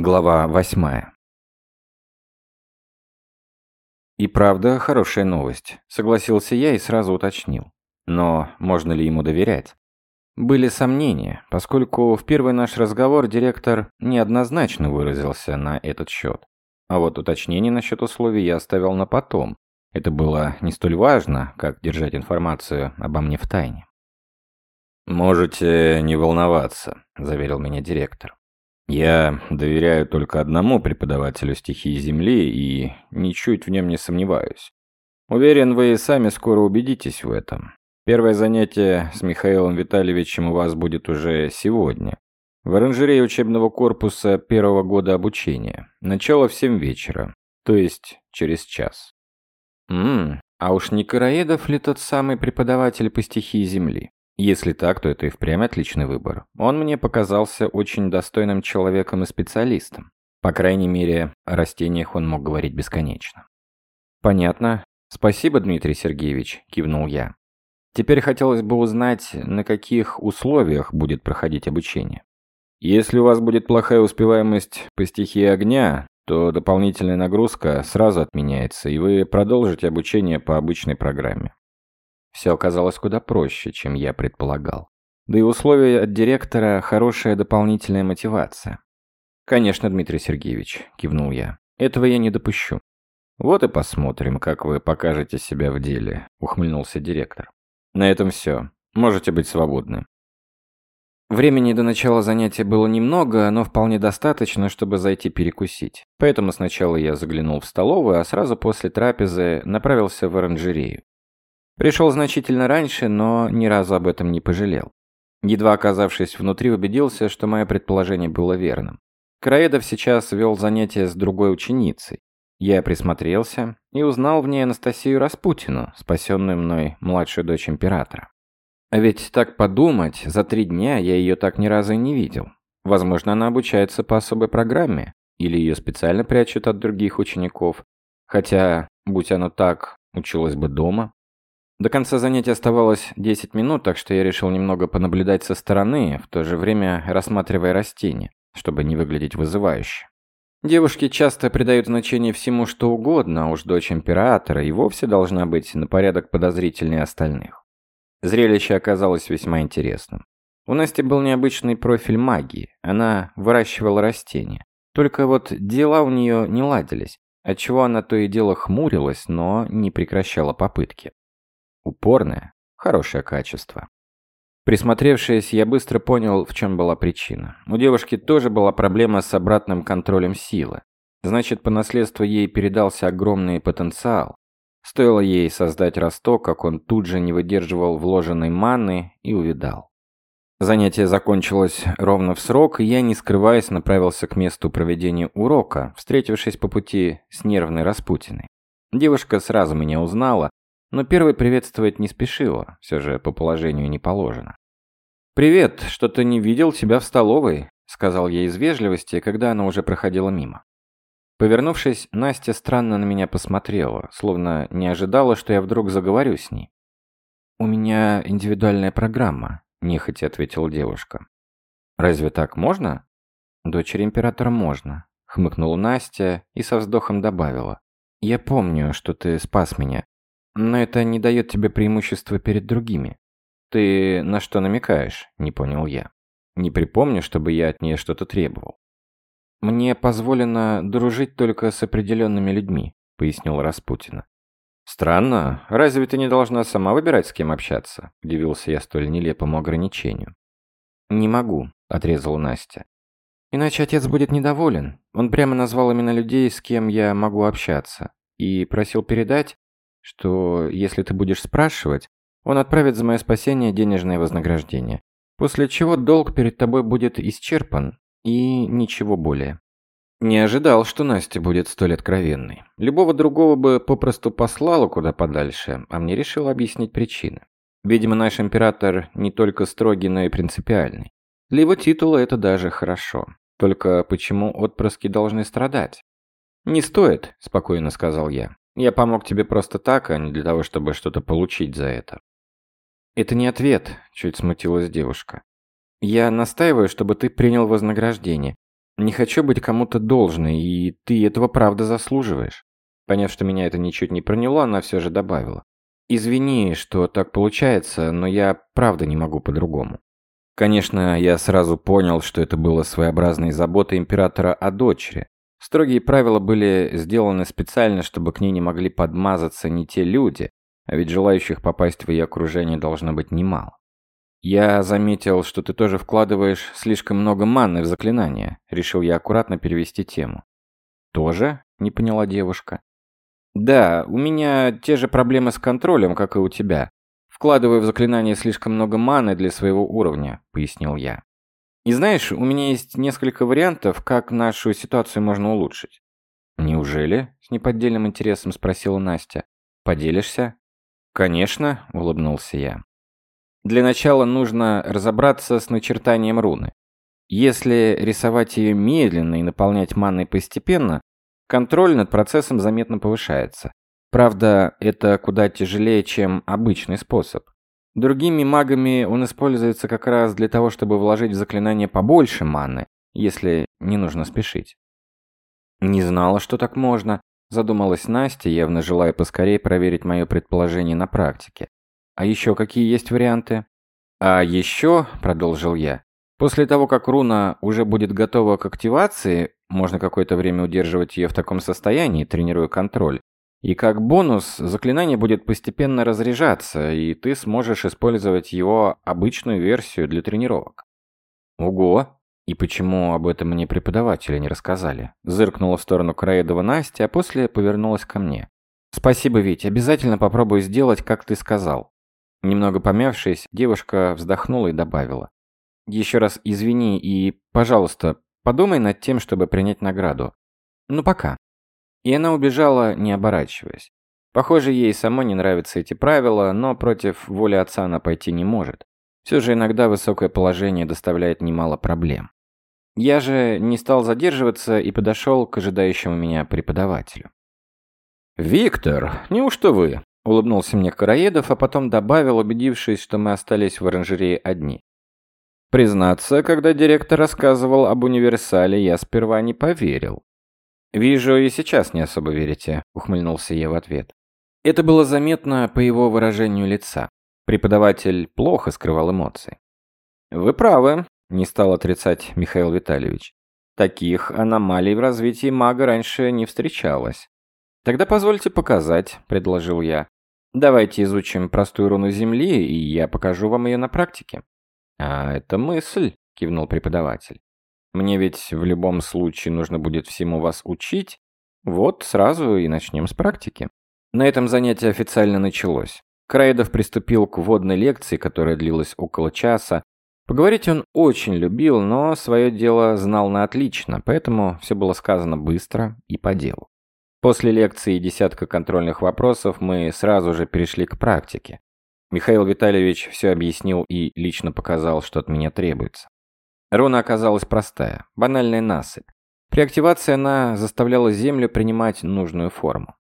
Глава восьмая. И правда, хорошая новость, согласился я и сразу уточнил. Но можно ли ему доверять? Были сомнения, поскольку в первый наш разговор директор неоднозначно выразился на этот счет. А вот уточнение насчет условий я оставил на потом. Это было не столь важно, как держать информацию обо мне в тайне. «Можете не волноваться», – заверил меня директор. Я доверяю только одному преподавателю стихии Земли и ничуть в нем не сомневаюсь. Уверен, вы сами скоро убедитесь в этом. Первое занятие с Михаилом Витальевичем у вас будет уже сегодня. В оранжерее учебного корпуса первого года обучения. Начало в 7 вечера, то есть через час. Ммм, а уж не Караедов ли тот самый преподаватель по стихии Земли? Если так, то это и впрямь отличный выбор. Он мне показался очень достойным человеком и специалистом. По крайней мере, о растениях он мог говорить бесконечно. «Понятно. Спасибо, Дмитрий Сергеевич», – кивнул я. «Теперь хотелось бы узнать, на каких условиях будет проходить обучение. Если у вас будет плохая успеваемость по стихии огня, то дополнительная нагрузка сразу отменяется, и вы продолжите обучение по обычной программе. Все оказалось куда проще, чем я предполагал. Да и условия от директора – хорошая дополнительная мотивация. «Конечно, Дмитрий Сергеевич», – кивнул я. «Этого я не допущу». «Вот и посмотрим, как вы покажете себя в деле», – ухмыльнулся директор. «На этом все. Можете быть свободны». Времени до начала занятия было немного, но вполне достаточно, чтобы зайти перекусить. Поэтому сначала я заглянул в столовую, а сразу после трапезы направился в оранжерею. Пришел значительно раньше, но ни разу об этом не пожалел. Едва оказавшись внутри, убедился, что мое предположение было верным. Краедов сейчас вел занятия с другой ученицей. Я присмотрелся и узнал в ней Анастасию Распутину, спасенную мной младшую дочь императора. А ведь так подумать, за три дня я ее так ни разу и не видел. Возможно, она обучается по особой программе, или ее специально прячут от других учеников. Хотя, будь оно так, училась бы дома. До конца занятия оставалось 10 минут, так что я решил немного понаблюдать со стороны, в то же время рассматривая растения, чтобы не выглядеть вызывающе. Девушки часто придают значение всему, что угодно, уж дочь императора и вовсе должна быть на порядок подозрительнее остальных. Зрелище оказалось весьма интересным. У Насти был необычный профиль магии, она выращивала растения. Только вот дела у нее не ладились, отчего она то и дело хмурилась, но не прекращала попытки. Упорное, хорошее качество. Присмотревшись, я быстро понял, в чем была причина. У девушки тоже была проблема с обратным контролем силы. Значит, по наследству ей передался огромный потенциал. Стоило ей создать росток, как он тут же не выдерживал вложенной маны и увидал. Занятие закончилось ровно в срок, и я, не скрываясь, направился к месту проведения урока, встретившись по пути с нервной Распутиной. Девушка сразу меня узнала, но первой приветствовать не спешила, все же по положению не положено. «Привет, что-то не видел тебя в столовой», — сказал я из вежливости, когда она уже проходила мимо. Повернувшись, Настя странно на меня посмотрела, словно не ожидала, что я вдруг заговорю с ней. «У меня индивидуальная программа», — нехотя ответила девушка. «Разве так можно?» «Дочери императора можно», — хмыкнула Настя и со вздохом добавила. «Я помню, что ты спас меня, но это не дает тебе преимущества перед другими. Ты на что намекаешь? Не понял я. Не припомню, чтобы я от нее что-то требовал. Мне позволено дружить только с определенными людьми, пояснил Распутина. Странно. Разве ты не должна сама выбирать, с кем общаться? Удивился я столь нелепому ограничению. Не могу, отрезала Настя. Иначе отец будет недоволен. Он прямо назвал именно людей, с кем я могу общаться, и просил передать, что если ты будешь спрашивать, он отправит за мое спасение денежное вознаграждение, после чего долг перед тобой будет исчерпан и ничего более. Не ожидал, что Настя будет столь откровенной. Любого другого бы попросту послала куда подальше, а мне решил объяснить причины. Видимо, наш император не только строгий, но и принципиальный. Для его титула это даже хорошо. Только почему отпрыски должны страдать? «Не стоит», – спокойно сказал я. Я помог тебе просто так, а не для того, чтобы что-то получить за это. Это не ответ, чуть смутилась девушка. Я настаиваю, чтобы ты принял вознаграждение. Не хочу быть кому-то должной, и ты этого правда заслуживаешь». Поняв, что меня это ничуть не проняло, она все же добавила. «Извини, что так получается, но я правда не могу по-другому». Конечно, я сразу понял, что это было своеобразной заботой императора о дочери. Строгие правила были сделаны специально, чтобы к ней не могли подмазаться не те люди, а ведь желающих попасть в ее окружение должно быть немало. «Я заметил, что ты тоже вкладываешь слишком много манны в заклинание», — решил я аккуратно перевести тему. «Тоже?» — не поняла девушка. «Да, у меня те же проблемы с контролем, как и у тебя. Вкладываю в заклинание слишком много маны для своего уровня», — пояснил я. «И знаешь, у меня есть несколько вариантов, как нашу ситуацию можно улучшить». «Неужели?» — с неподдельным интересом спросила Настя. «Поделишься?» «Конечно», — улыбнулся я. «Для начала нужно разобраться с начертанием руны. Если рисовать ее медленно и наполнять манной постепенно, контроль над процессом заметно повышается. Правда, это куда тяжелее, чем обычный способ. Другими магами он используется как раз для того, чтобы вложить в заклинание побольше маны, если не нужно спешить. Не знала, что так можно, Задумалась Настя, явно желая поскорее проверить мое предположение на практике. А еще какие есть варианты? А еще, продолжил я, после того, как руна уже будет готова к активации, можно какое-то время удерживать ее в таком состоянии, тренируя контроль. И как бонус, заклинание будет постепенно разряжаться, и ты сможешь использовать его обычную версию для тренировок. Ого, и почему об этом мне преподаватели не рассказали? Зыркнула в сторону Краедова Настя, а после повернулась ко мне. Спасибо, Вить, обязательно попробую сделать, как ты сказал. Немного помявшись, девушка вздохнула и добавила. Еще раз извини и, пожалуйста, подумай над тем, чтобы принять награду. Ну пока. И она убежала, не оборачиваясь. Похоже, ей самой не нравятся эти правила, но против воли отца она пойти не может. Все же иногда высокое положение доставляет немало проблем. Я же не стал задерживаться и подошел к ожидающему меня преподавателю. «Виктор, неужто вы?» – улыбнулся мне Караедов, а потом добавил, убедившись, что мы остались в оранжерее одни. Признаться, когда директор рассказывал об универсале, я сперва не поверил. «Вижу, и сейчас не особо верите», – ухмыльнулся я в ответ. Это было заметно по его выражению лица. Преподаватель плохо скрывал эмоции. «Вы правы. Не стал отрицать Михаил Витальевич. Таких аномалий в развитии мага раньше не встречалось. Тогда позвольте показать, предложил я. Давайте изучим простую руну Земли, и я покажу вам ее на практике. А это мысль, кивнул преподаватель. Мне ведь в любом случае нужно будет всему вас учить. Вот сразу и начнем с практики. На этом занятие официально началось. Краедов приступил к вводной лекции, которая длилась около часа, Поговорить он очень любил, но свое дело знал на отлично, поэтому все было сказано быстро и по делу. После лекции и десятка контрольных вопросов мы сразу же перешли к практике. Михаил Витальевич все объяснил и лично показал, что от меня требуется. Руна оказалась простая, банальная насыпь. При активации она заставляла Землю принимать нужную форму.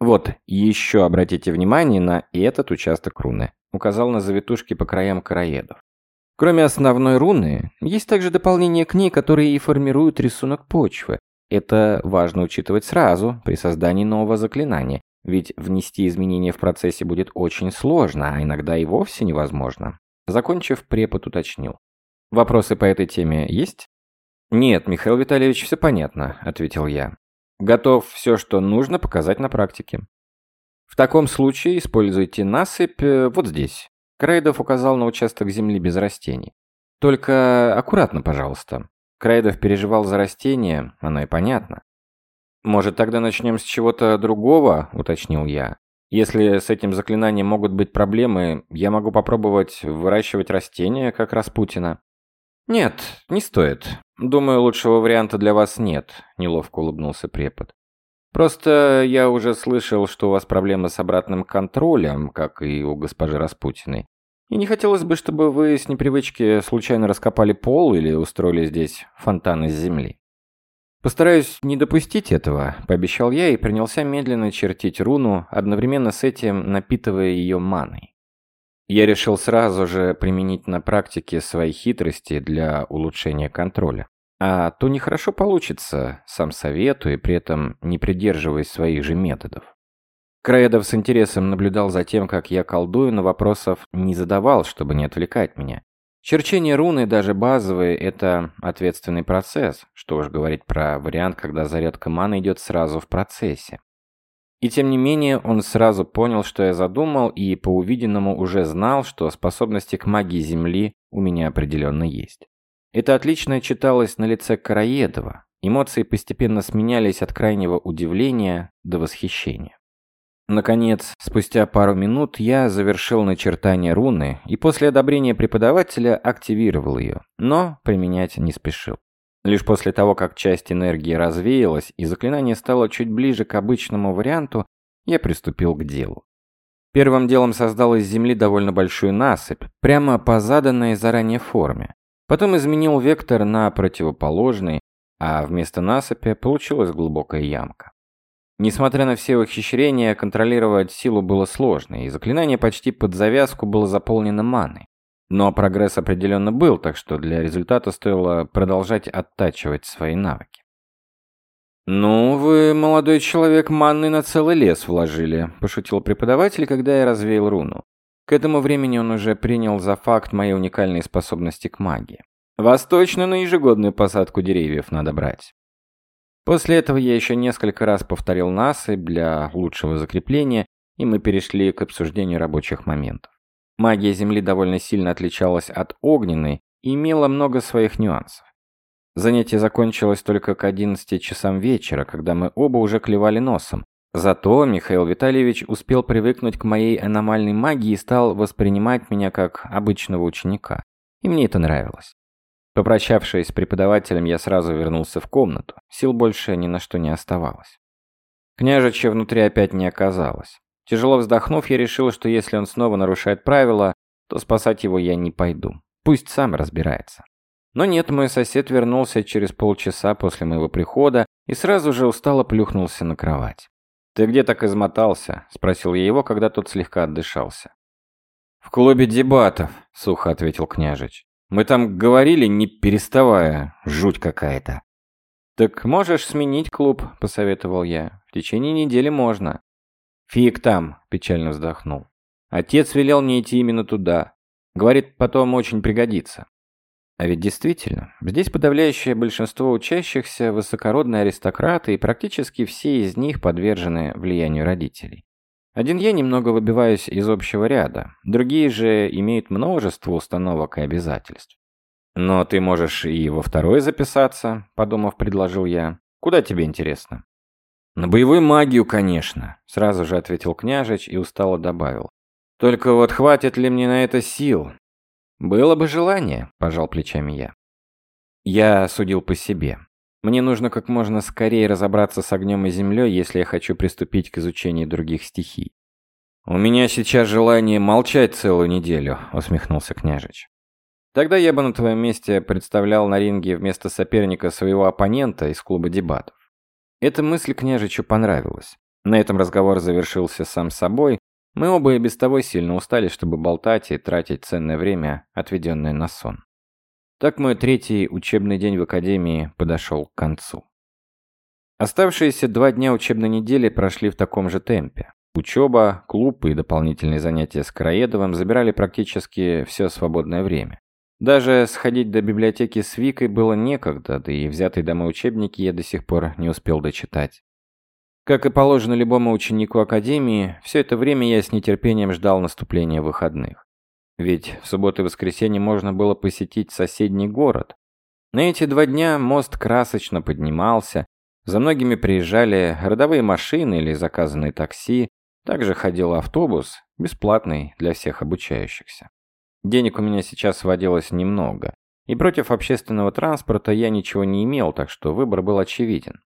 Вот, еще обратите внимание на этот участок руны. Указал на завитушки по краям короедов. Кроме основной руны, есть также дополнения к ней, которые и формируют рисунок почвы. Это важно учитывать сразу при создании нового заклинания, ведь внести изменения в процессе будет очень сложно, а иногда и вовсе невозможно. Закончив, препод уточнил. Вопросы по этой теме есть? Нет, Михаил Витальевич, все понятно, ответил я. Готов все, что нужно показать на практике. В таком случае используйте насыпь э, вот здесь. Крейдов указал на участок земли без растений. «Только аккуратно, пожалуйста». Крейдов переживал за растения, оно и понятно. «Может, тогда начнем с чего-то другого?» – уточнил я. «Если с этим заклинанием могут быть проблемы, я могу попробовать выращивать растения, как Распутина». «Нет, не стоит. Думаю, лучшего варианта для вас нет», – неловко улыбнулся препод. Просто я уже слышал, что у вас проблемы с обратным контролем, как и у госпожи Распутиной. И не хотелось бы, чтобы вы с непривычки случайно раскопали пол или устроили здесь фонтан из земли. Постараюсь не допустить этого, пообещал я и принялся медленно чертить руну, одновременно с этим напитывая ее маной. Я решил сразу же применить на практике свои хитрости для улучшения контроля. А то нехорошо получится, сам советую, при этом не придерживаясь своих же методов. Краедов с интересом наблюдал за тем, как я колдую, но вопросов не задавал, чтобы не отвлекать меня. Черчение руны, даже базовые, это ответственный процесс, что уж говорить про вариант, когда зарядка маны идет сразу в процессе. И тем не менее, он сразу понял, что я задумал, и по увиденному уже знал, что способности к магии Земли у меня определенно есть. Это отлично читалось на лице Караедова. Эмоции постепенно сменялись от крайнего удивления до восхищения. Наконец, спустя пару минут я завершил начертание руны и после одобрения преподавателя активировал ее, но применять не спешил. Лишь после того, как часть энергии развеялась и заклинание стало чуть ближе к обычному варианту, я приступил к делу. Первым делом создал из земли довольно большую насыпь, прямо по заданной заранее форме. Потом изменил вектор на противоположный, а вместо насыпи получилась глубокая ямка. Несмотря на все ухищрения, контролировать силу было сложно, и заклинание почти под завязку было заполнено маной. Но прогресс определенно был, так что для результата стоило продолжать оттачивать свои навыки. «Ну, вы, молодой человек, манны на целый лес вложили», – пошутил преподаватель, когда я развеял руну. К этому времени он уже принял за факт мои уникальные способности к магии. «Вас точно на ежегодную посадку деревьев надо брать». После этого я еще несколько раз повторил насыпь для лучшего закрепления, и мы перешли к обсуждению рабочих моментов. Магия Земли довольно сильно отличалась от огненной и имела много своих нюансов. Занятие закончилось только к 11 часам вечера, когда мы оба уже клевали носом. Зато Михаил Витальевич успел привыкнуть к моей аномальной магии и стал воспринимать меня как обычного ученика. И мне это нравилось. Попрощавшись с преподавателем, я сразу вернулся в комнату. Сил больше ни на что не оставалось. Княжича внутри опять не оказалось. Тяжело вздохнув, я решил, что если он снова нарушает правила, то спасать его я не пойду. Пусть сам разбирается. Но нет, мой сосед вернулся через полчаса после моего прихода и сразу же устало плюхнулся на кровать. «Ты где так измотался?» – спросил я его, когда тот слегка отдышался. «В клубе дебатов», – сухо ответил княжич. Мы там говорили, не переставая. Жуть какая-то. «Так можешь сменить клуб», — посоветовал я. «В течение недели можно». «Фиг там», — печально вздохнул. «Отец велел мне идти именно туда. Говорит, потом очень пригодится». А ведь действительно, здесь подавляющее большинство учащихся – высокородные аристократы, и практически все из них подвержены влиянию родителей. Один я немного выбиваюсь из общего ряда, другие же имеют множество установок и обязательств. «Но ты можешь и во второй записаться», — подумав, предложил я. «Куда тебе интересно?» «На боевую магию, конечно», — сразу же ответил княжич и устало добавил. «Только вот хватит ли мне на это сил?» «Было бы желание», — пожал плечами я. Я судил по себе. Мне нужно как можно скорее разобраться с огнем и землей, если я хочу приступить к изучению других стихий. «У меня сейчас желание молчать целую неделю», — усмехнулся княжич. «Тогда я бы на твоем месте представлял на ринге вместо соперника своего оппонента из клуба дебатов». Эта мысль княжичу понравилась. На этом разговор завершился сам собой. Мы оба и без того сильно устали, чтобы болтать и тратить ценное время, отведенное на сон. Так мой третий учебный день в академии подошел к концу. Оставшиеся два дня учебной недели прошли в таком же темпе. Учеба, клуб и дополнительные занятия с Караедовым забирали практически все свободное время. Даже сходить до библиотеки с Викой было некогда, да и взятые домой учебники я до сих пор не успел дочитать. Как и положено любому ученику академии, все это время я с нетерпением ждал наступления выходных. Ведь в субботу и воскресенье можно было посетить соседний город. На эти два дня мост красочно поднимался, за многими приезжали родовые машины или заказанные такси, также ходил автобус, бесплатный для всех обучающихся. Денег у меня сейчас водилось немного, и против общественного транспорта я ничего не имел, так что выбор был очевиден.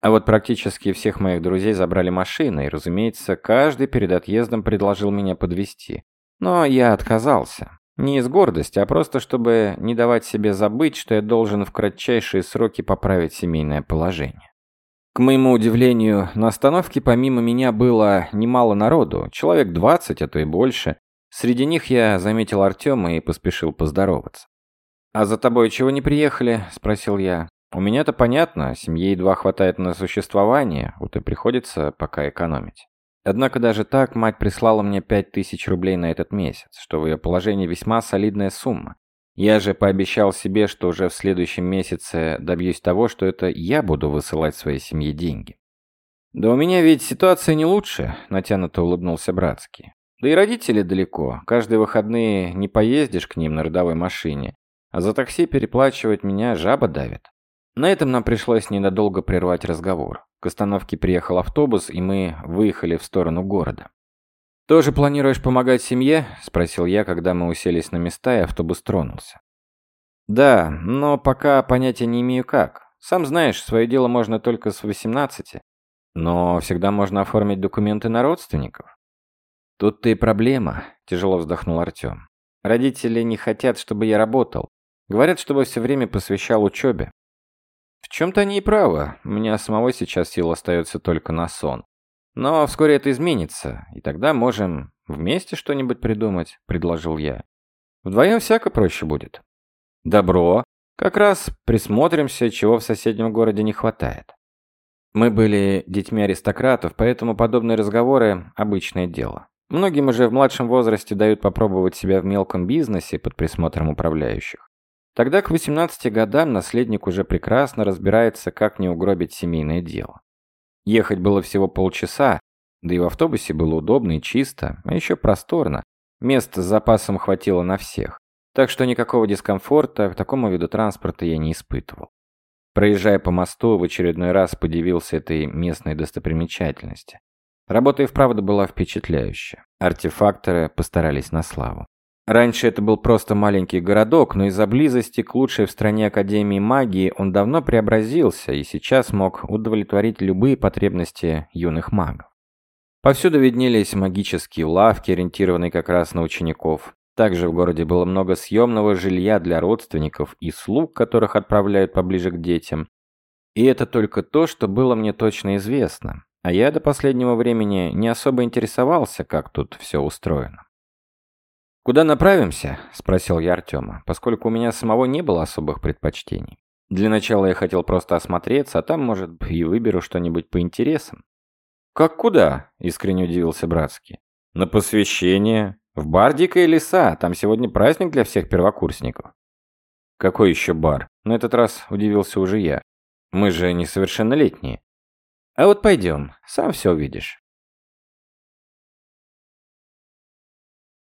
А вот практически всех моих друзей забрали машины, и, разумеется, каждый перед отъездом предложил меня подвезти. Но я отказался. Не из гордости, а просто чтобы не давать себе забыть, что я должен в кратчайшие сроки поправить семейное положение. К моему удивлению, на остановке помимо меня было немало народу, человек 20, а то и больше. Среди них я заметил Артема и поспешил поздороваться. «А за тобой чего не приехали?» – спросил я. «У меня-то понятно, семье едва хватает на существование, вот и приходится пока экономить». Однако даже так мать прислала мне пять тысяч рублей на этот месяц, что в ее положении весьма солидная сумма. Я же пообещал себе, что уже в следующем месяце добьюсь того, что это я буду высылать своей семье деньги. «Да у меня ведь ситуация не лучше», — натянуто улыбнулся Братский. «Да и родители далеко. Каждые выходные не поездишь к ним на родовой машине, а за такси переплачивать меня жаба давит». На этом нам пришлось ненадолго прервать разговор. К остановке приехал автобус, и мы выехали в сторону города. «Тоже планируешь помогать семье?» – спросил я, когда мы уселись на места, и автобус тронулся. «Да, но пока понятия не имею как. Сам знаешь, свое дело можно только с 18. Но всегда можно оформить документы на родственников». «Тут-то и проблема», – тяжело вздохнул Артем. «Родители не хотят, чтобы я работал. Говорят, чтобы все время посвящал учебе. В чем-то они и правы. У меня самого сейчас сил остается только на сон. Но вскоре это изменится, и тогда можем вместе что-нибудь придумать, предложил я. Вдвоем всяко проще будет. Добро. Как раз присмотримся, чего в соседнем городе не хватает. Мы были детьми аристократов, поэтому подобные разговоры – обычное дело. Многим уже в младшем возрасте дают попробовать себя в мелком бизнесе под присмотром управляющих. Тогда к 18 годам наследник уже прекрасно разбирается, как не угробить семейное дело. Ехать было всего полчаса, да и в автобусе было удобно и чисто, а еще просторно. Места с запасом хватило на всех. Так что никакого дискомфорта к такому виду транспорта я не испытывал. Проезжая по мосту, в очередной раз подивился этой местной достопримечательности. Работа и вправду была впечатляющая. Артефакторы постарались на славу. Раньше это был просто маленький городок, но из-за близости к лучшей в стране Академии магии он давно преобразился и сейчас мог удовлетворить любые потребности юных магов. Повсюду виднелись магические лавки, ориентированные как раз на учеников. Также в городе было много съемного жилья для родственников и слуг, которых отправляют поближе к детям. И это только то, что было мне точно известно. А я до последнего времени не особо интересовался, как тут все устроено. «Куда направимся?» – спросил я Артема, поскольку у меня самого не было особых предпочтений. Для начала я хотел просто осмотреться, а там, может, и выберу что-нибудь по интересам. «Как куда?» – искренне удивился Братский. «На посвящение. В бар Дикая леса. Там сегодня праздник для всех первокурсников». «Какой еще бар?» На этот раз удивился уже я. «Мы же несовершеннолетние». «А вот пойдем, сам все увидишь».